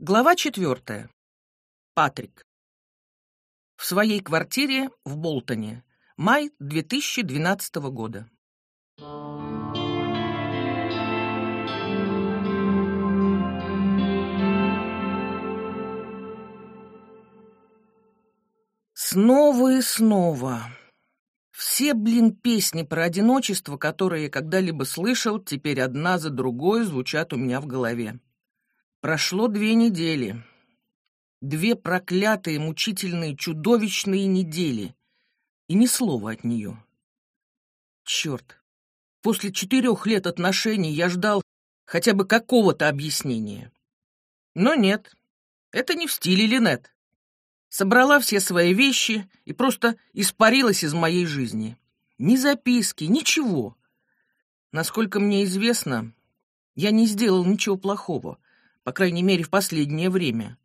Глава четвертая. Патрик. В своей квартире в Болтоне. Май 2012 года. Снова и снова. Все, блин, песни про одиночество, которые я когда-либо слышал, теперь одна за другой звучат у меня в голове. Прошло две недели. Две проклятые, мучительные, чудовищные недели. И ни слова от нее. Черт. После четырех лет отношений я ждал хотя бы какого-то объяснения. Но нет, это не в стиле Линет. Собрала все свои вещи и просто испарилась из моей жизни. Ни записки, ничего. Насколько мне известно, я не сделал ничего плохого по крайней мере, в последнее время.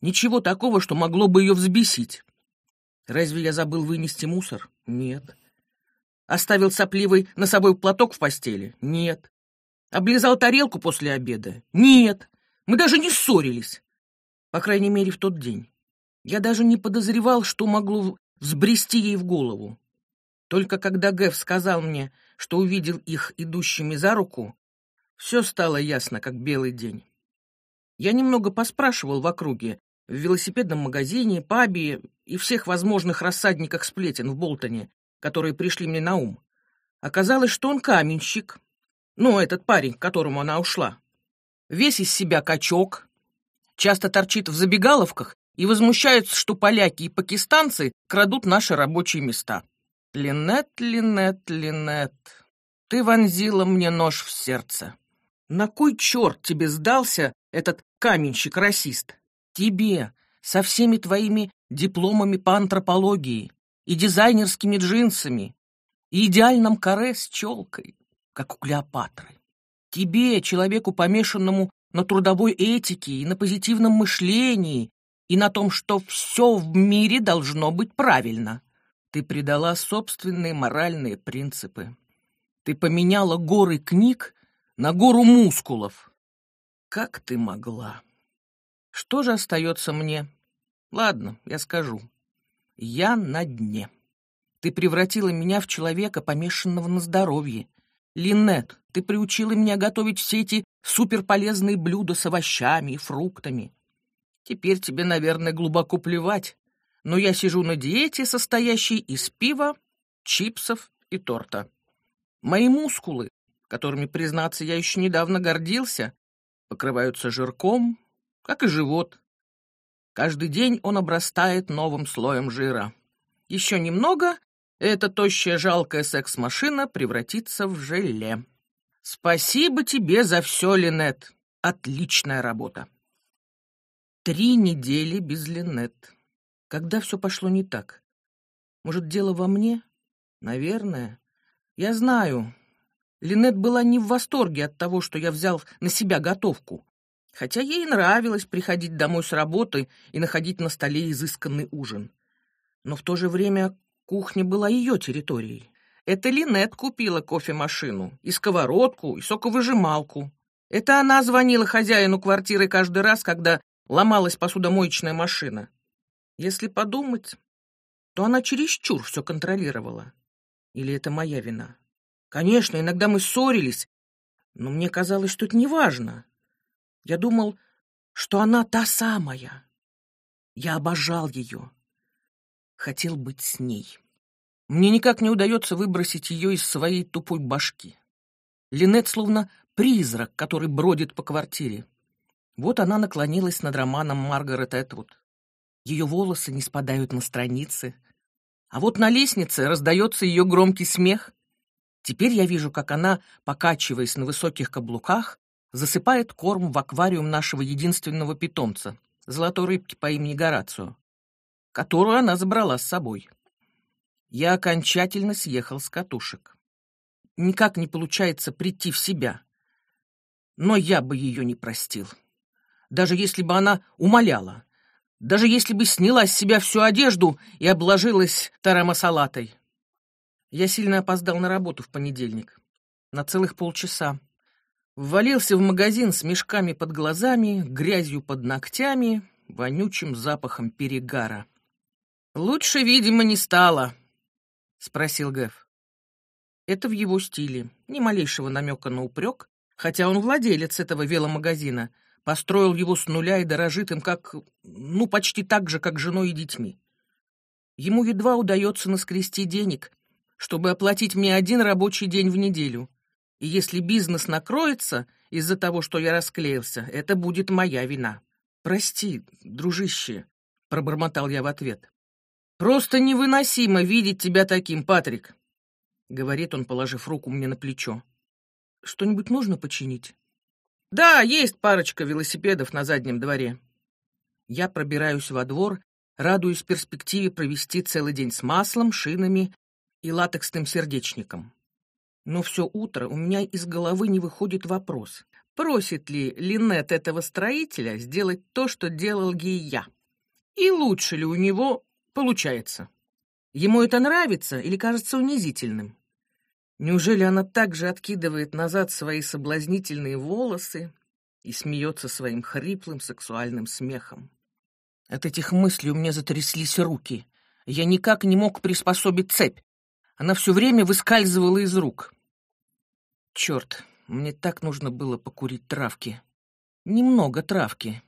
Ничего такого, что могло бы ее взбесить. Разве я забыл вынести мусор? Нет. Оставил сопливый носовой платок в постели? Нет. Облизал тарелку после обеда? Нет. Мы даже не ссорились. По крайней мере, в тот день. Я даже не подозревал, что могло взбрести ей в голову. Только когда Гэв сказал мне, что увидел их идущими за руку, все стало ясно, как белый день. Я немного поспрашивал в округе, в велосипедном магазине, пабе и всех возможных рассадниках сплетен в Болтоне, которые пришли мне на ум. Оказалось, что он каменщик. Ну, этот парень, к которому она ушла. Весь из себя качок, часто торчит в забегаловках и возмущается, что поляки и пакистанцы крадут наши рабочие места. Линет, Линет, Линет, ты вонзила мне нож в сердце. На кой черт тебе сдался этот каменщик-расист. Тебе, со всеми твоими дипломами по антропологии и дизайнерскими джинсами, и идеальном каре с челкой, как у Клеопатры. Тебе, человеку, помешанному на трудовой этике и на позитивном мышлении, и на том, что все в мире должно быть правильно. Ты предала собственные моральные принципы. Ты поменяла горы книг на гору мускулов. Как ты могла? Что же остается мне? Ладно, я скажу. Я на дне. Ты превратила меня в человека, помешанного на здоровье. Линет, ты приучила меня готовить все эти суперполезные блюда с овощами и фруктами. Теперь тебе, наверное, глубоко плевать, но я сижу на диете, состоящей из пива, чипсов и торта. Мои мускулы, которыми, признаться, я еще недавно гордился, покрываются жирком, как и живот. Каждый день он обрастает новым слоем жира. Еще немного, и эта тощая жалкая секс-машина превратится в желе. Спасибо тебе за все, Линет. Отличная работа. Три недели без Линет. Когда все пошло не так? Может, дело во мне? Наверное. Я знаю, Линет была не в восторге от того, что я взял на себя готовку, хотя ей нравилось приходить домой с работы и находить на столе изысканный ужин. Но в то же время кухня была ее территорией. Это Линет купила кофемашину, и сковородку, и соковыжималку. Это она звонила хозяину квартиры каждый раз, когда ломалась посудомоечная машина. Если подумать, то она чересчур все контролировала. Или это моя вина? Конечно, иногда мы ссорились, но мне казалось, что это не важно. Я думал, что она та самая. Я обожал ее. Хотел быть с ней. Мне никак не удается выбросить ее из своей тупой башки. Линет словно призрак, который бродит по квартире. Вот она наклонилась над романом Маргарет Этвуд. Ее волосы не спадают на страницы. А вот на лестнице раздается ее громкий смех. Теперь я вижу, как она, покачиваясь на высоких каблуках, засыпает корм в аквариум нашего единственного питомца, золотой рыбки по имени Горацио, которую она забрала с собой. Я окончательно съехал с катушек. Никак не получается прийти в себя. Но я бы ее не простил. Даже если бы она умоляла. Даже если бы сняла с себя всю одежду и обложилась тарамасалатой. Я сильно опоздал на работу в понедельник. На целых полчаса. Ввалился в магазин с мешками под глазами, грязью под ногтями, вонючим запахом перегара. «Лучше, видимо, не стало», — спросил Гэв. Это в его стиле, ни малейшего намека на упрек, хотя он владелец этого веломагазина, построил его с нуля и дорожит им как, ну, почти так же, как женой и детьми. Ему едва удается наскрести денег, чтобы оплатить мне один рабочий день в неделю. И если бизнес накроется из-за того, что я расклеился, это будет моя вина. Прости, дружище, — пробормотал я в ответ. Просто невыносимо видеть тебя таким, Патрик, — говорит он, положив руку мне на плечо. Что-нибудь нужно починить? Да, есть парочка велосипедов на заднем дворе. Я пробираюсь во двор, радуясь перспективе провести целый день с маслом, шинами и латексным сердечником. Но все утро у меня из головы не выходит вопрос, просит ли Линет этого строителя сделать то, что делал ей я, и лучше ли у него получается. Ему это нравится или кажется унизительным? Неужели она также откидывает назад свои соблазнительные волосы и смеется своим хриплым сексуальным смехом? От этих мыслей у меня затряслись руки. Я никак не мог приспособить цепь. Она все время выскальзывала из рук. Черт, мне так нужно было покурить травки. Немного травки.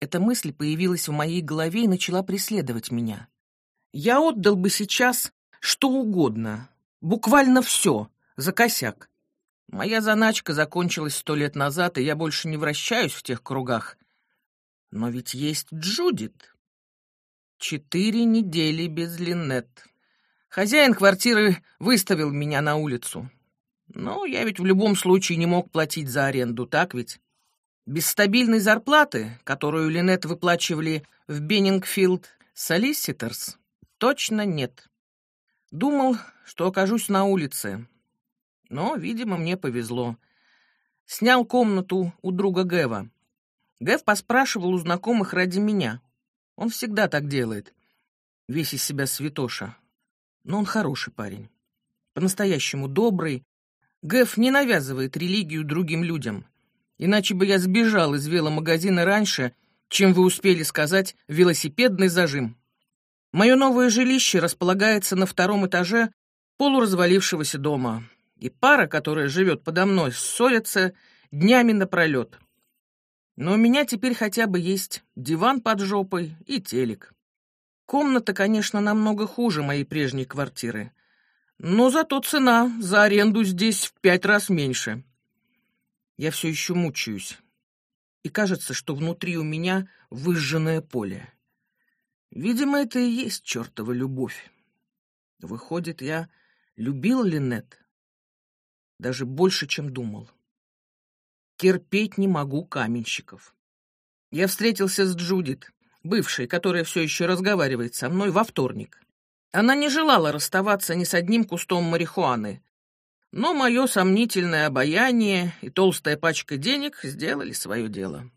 Эта мысль появилась в моей голове и начала преследовать меня. Я отдал бы сейчас что угодно, Буквально все, за косяк. Моя заначка закончилась сто лет назад, и я больше не вращаюсь в тех кругах. Но ведь есть Джудит. Четыре недели без Линнет. Хозяин квартиры выставил меня на улицу. Но я ведь в любом случае не мог платить за аренду, так ведь? Без стабильной зарплаты, которую Линнет выплачивали в Беннингфилд Солиситерс, точно нет. Думал, что окажусь на улице. Но, видимо, мне повезло. Снял комнату у друга Гэва. Гэв поспрашивал у знакомых ради меня. Он всегда так делает. Весь из себя святоша. Но он хороший парень. По-настоящему добрый. Гэв не навязывает религию другим людям. Иначе бы я сбежал из веломагазина раньше, чем вы успели сказать «велосипедный зажим». Мое новое жилище располагается на втором этаже полуразвалившегося дома, и пара, которая живет подо мной, ссорится днями напролет. Но у меня теперь хотя бы есть диван под жопой и телек. Комната, конечно, намного хуже моей прежней квартиры, но зато цена за аренду здесь в пять раз меньше. Я все еще мучаюсь, и кажется, что внутри у меня выжженное поле. Видимо, это и есть чертова любовь. Выходит, я любил Линет даже больше, чем думал. Терпеть не могу каменщиков. Я встретился с Джудит, бывшей, которая все еще разговаривает со мной, во вторник. Она не желала расставаться ни с одним кустом марихуаны, но мое сомнительное обаяние и толстая пачка денег сделали свое дело.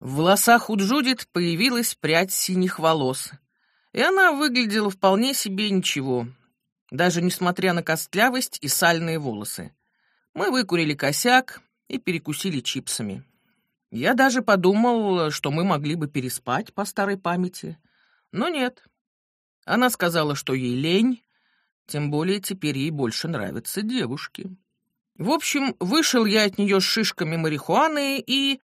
В волосах у Джудит появилась прядь синих волос, и она выглядела вполне себе ничего, даже несмотря на костлявость и сальные волосы. Мы выкурили косяк и перекусили чипсами. Я даже подумал, что мы могли бы переспать по старой памяти, но нет. Она сказала, что ей лень, тем более теперь ей больше нравятся девушки. В общем, вышел я от нее с шишками марихуаны и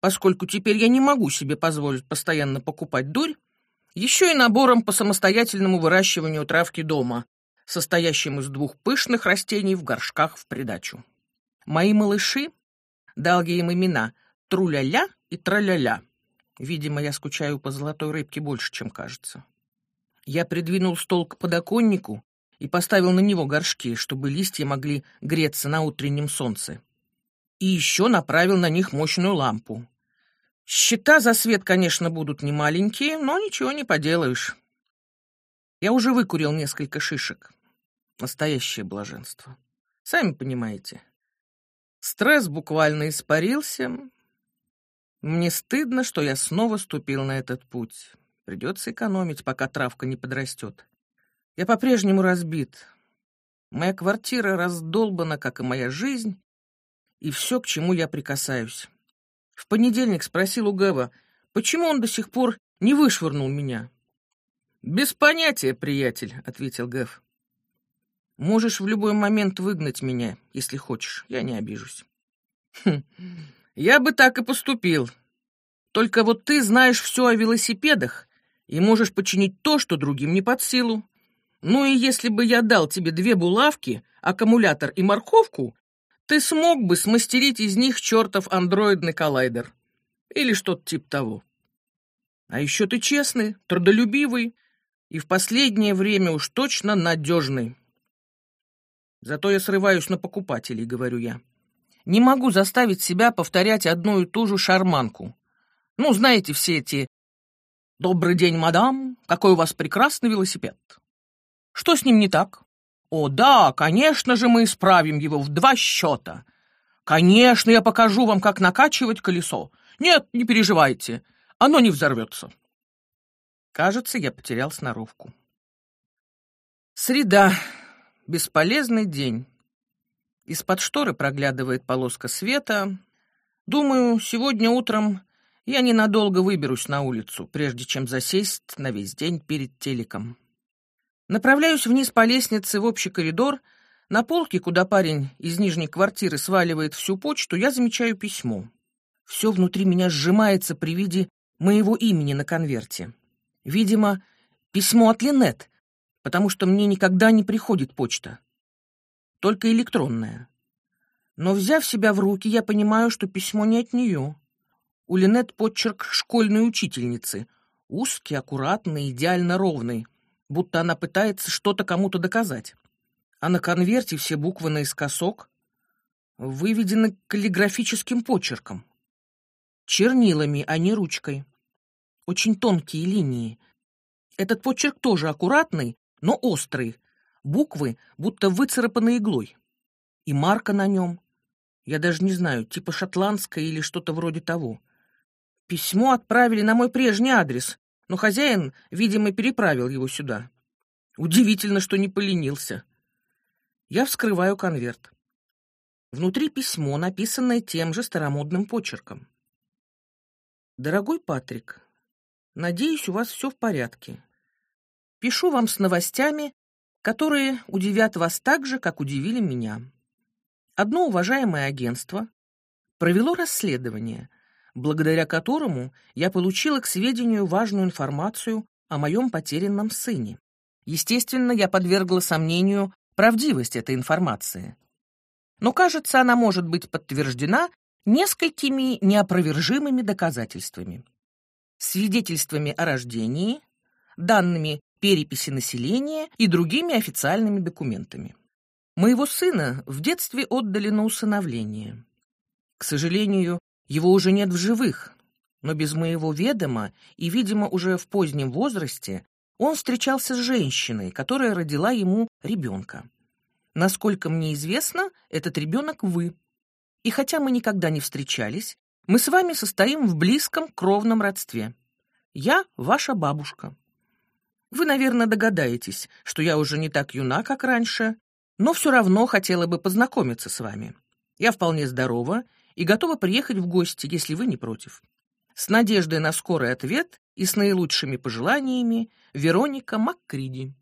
поскольку теперь я не могу себе позволить постоянно покупать дурь, еще и набором по самостоятельному выращиванию травки дома, состоящим из двух пышных растений в горшках в придачу. Мои малыши, дал я им имена Труля-ля и Траля-ля. Видимо, я скучаю по золотой рыбке больше, чем кажется. Я придвинул стол к подоконнику и поставил на него горшки, чтобы листья могли греться на утреннем солнце. И еще направил на них мощную лампу. Счета за свет, конечно, будут не маленькие, но ничего не поделаешь. Я уже выкурил несколько шишек. Настоящее блаженство. Сами понимаете. Стресс буквально испарился. Мне стыдно, что я снова ступил на этот путь. Придется экономить, пока травка не подрастет. Я по-прежнему разбит. Моя квартира раздолбана, как и моя жизнь, и все, к чему я прикасаюсь. В понедельник спросил у Гэва, почему он до сих пор не вышвырнул меня. «Без понятия, приятель», — ответил Гэв. «Можешь в любой момент выгнать меня, если хочешь, я не обижусь». «Хм, я бы так и поступил. Только вот ты знаешь все о велосипедах и можешь починить то, что другим не под силу. Ну и если бы я дал тебе две булавки, аккумулятор и морковку, ты смог бы смастерить из них чертов андроидный коллайдер. Или что-то типа того. А еще ты честный, трудолюбивый и в последнее время уж точно надежный. Зато я срываюсь на покупателей, говорю я. Не могу заставить себя повторять одну и ту же шарманку. Ну, знаете, все эти «Добрый день, мадам, какой у вас прекрасный велосипед». Что с ним не так? О, да, конечно же, мы исправим его в два счета. Конечно, я покажу вам, как накачивать колесо. Нет, не переживайте, оно не взорвется. Кажется, я потерял сноровку. Среда. Бесполезный день. Из-под шторы проглядывает полоска света. Думаю, сегодня утром я ненадолго выберусь на улицу, прежде чем засесть на весь день перед телеком. Направляюсь вниз по лестнице в общий коридор. На полке, куда парень из нижней квартиры сваливает всю почту, я замечаю письмо. Все внутри меня сжимается при виде моего имени на конверте. Видимо, письмо от Линет, потому что мне никогда не приходит почта. Только электронная. Но, взяв себя в руки, я понимаю, что письмо не от нее. У Линет почерк школьной учительницы. Узкий, аккуратный, идеально ровный будто она пытается что-то кому-то доказать. А на конверте все буквы наискосок выведены каллиграфическим почерком. Чернилами, а не ручкой. Очень тонкие линии. Этот почерк тоже аккуратный, но острый. Буквы будто выцарапаны иглой. И марка на нем. Я даже не знаю, типа шотландская или что-то вроде того. Письмо отправили на мой прежний адрес, но хозяин, видимо, переправил его сюда. Удивительно, что не поленился. Я вскрываю конверт. Внутри письмо, написанное тем же старомодным почерком. «Дорогой Патрик, надеюсь, у вас все в порядке. Пишу вам с новостями, которые удивят вас так же, как удивили меня. Одно уважаемое агентство провело расследование, благодаря которому я получила к сведению важную информацию о моем потерянном сыне. Естественно, я подвергла сомнению правдивость этой информации. Но, кажется, она может быть подтверждена несколькими неопровержимыми доказательствами. Свидетельствами о рождении, данными переписи населения и другими официальными документами. Моего сына в детстве отдали на усыновление. К сожалению, его уже нет в живых, но без моего ведома и, видимо, уже в позднем возрасте он встречался с женщиной, которая родила ему ребенка. Насколько мне известно, этот ребенок вы. И хотя мы никогда не встречались, мы с вами состоим в близком кровном родстве. Я ваша бабушка. Вы, наверное, догадаетесь, что я уже не так юна, как раньше, но все равно хотела бы познакомиться с вами. Я вполне здорова и готова приехать в гости, если вы не против. С надеждой на скорый ответ и с наилучшими пожеланиями Вероника Маккриди.